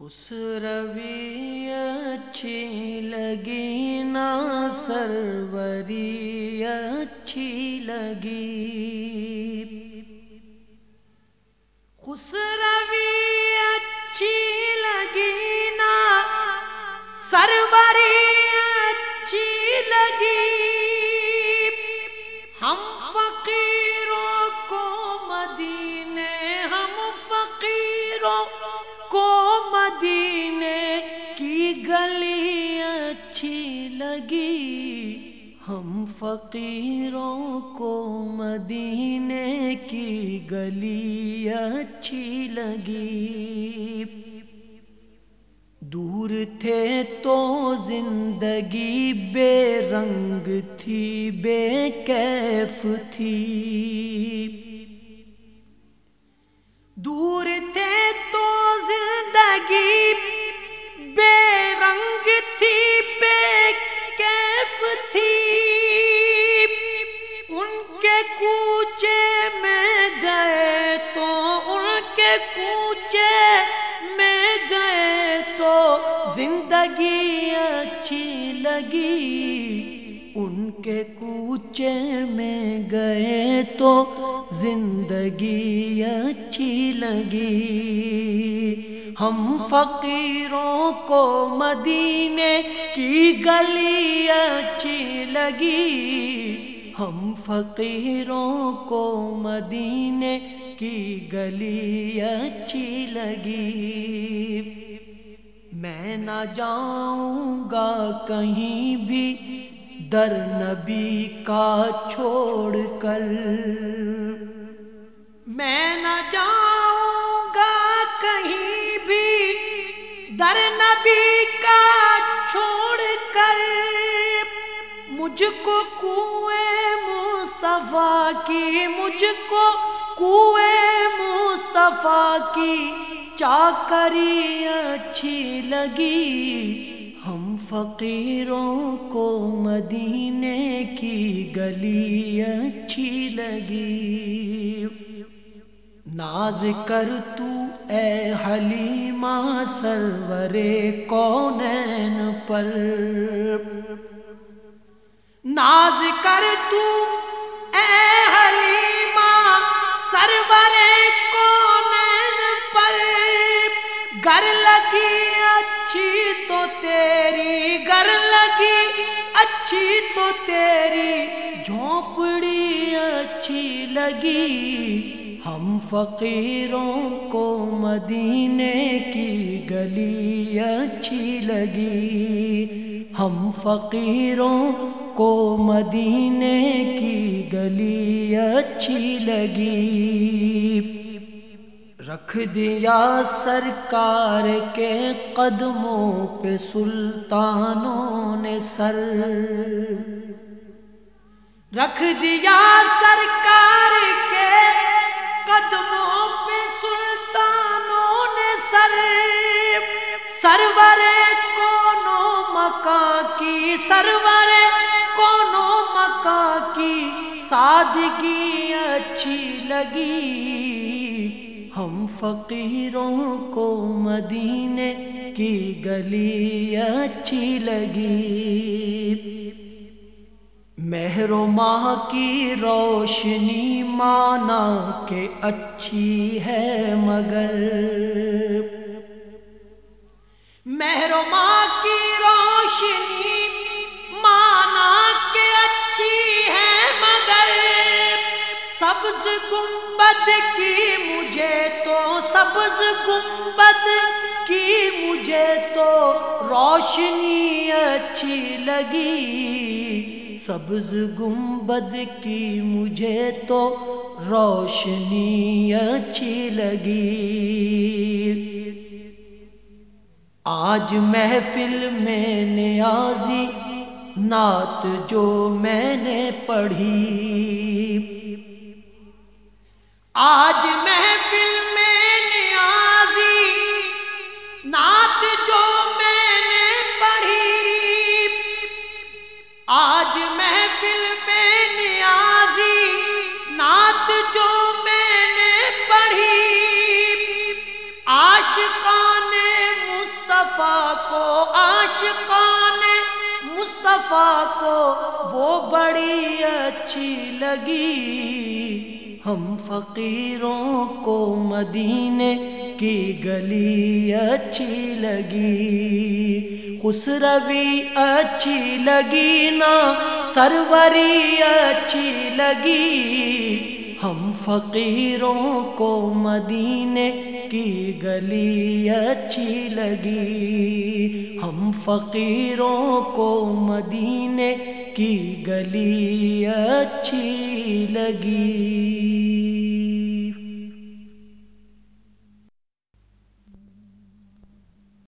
اس روی اچھی لگی نا سروری اچھی لگی گلی اچھی لگی۔ ہم فقیروں کو مدینے کی گلی اچھی لگی۔ دور تھے تو زندگی بے رنگ تھی، بے کیف تھی۔ دور زندگی اچھی لگی، ان کے کوچے میں گئے تو زندگی اچھی لگی۔ ہم فقیروں کو مدینے کی گلی اچھی لگی۔ ہم فقیروں کو مدینے کی گلی اچھی لگی۔ میں نہ جاؤں گا کہیں بھی، در نبی کا چھوڑ کر۔ میں نہ جاؤں گا کہیں بھی، در نبی کا چھوڑ کر۔ مجھ کو کنویں مصطفیٰ کی، مجھ کو کنویں مصطفیٰ کی۔ چاکری اچھی لگی۔ ہم فقیروں کو مدینے کی گلی اچھی لگی۔ ناز کر تو اے حلیمہ سرور کونین پر۔ ناز کر تو گر لگی اچھی تو تیری گر لگی اچھی تو تیری جھونپڑی اچھی لگی ہم فقیروں کو مدینے کی گلی اچھی لگی ہم فقیروں کو مدینے کی گلی اچھی لگی رکھ دیا سرکار کے قدموں پہ سلطانوں نے سر۔ رکھ دیا سرکار کے قدموں پہ سلطانوں نے سر۔ سرور کونو مکا کی، سرور کونو مکا کی۔ سادگی اچھی لگی۔ ہم فقیروں کو مدینے کی گلی اچھی لگی۔ مہر و ماہ کی روشنی مانا کہ اچھی ہے مگر۔ مہر و ماہ کی روشنی سبز گنبد کی مجھے تو، سبز گنبد کی مجھے تو روشنی اچھی لگی۔ سبز گنبد کی مجھے تو روشنی اچھی لگی۔ آج محفل میں نیازی نعت جو میں نے پڑھی۔ آج محفل میں نیازی، نعت جو میں نے پڑھی، آج محفل میں نیازی، نعت جو میں نے پڑھی۔ عاشقان مصطفیٰ کو، عاشقان مصطفیٰ کو وہ بڑی اچھی لگی۔ ہم فقیروں کو مدینے کی گلی اچھی لگی۔ خسروی اچھی لگی نا، سروری اچھی لگی۔ ہم فقیروں کو مدینے کی گلی اچھی لگی۔ ہم فقیروں کو مدینے کی گلی اچھی لگی۔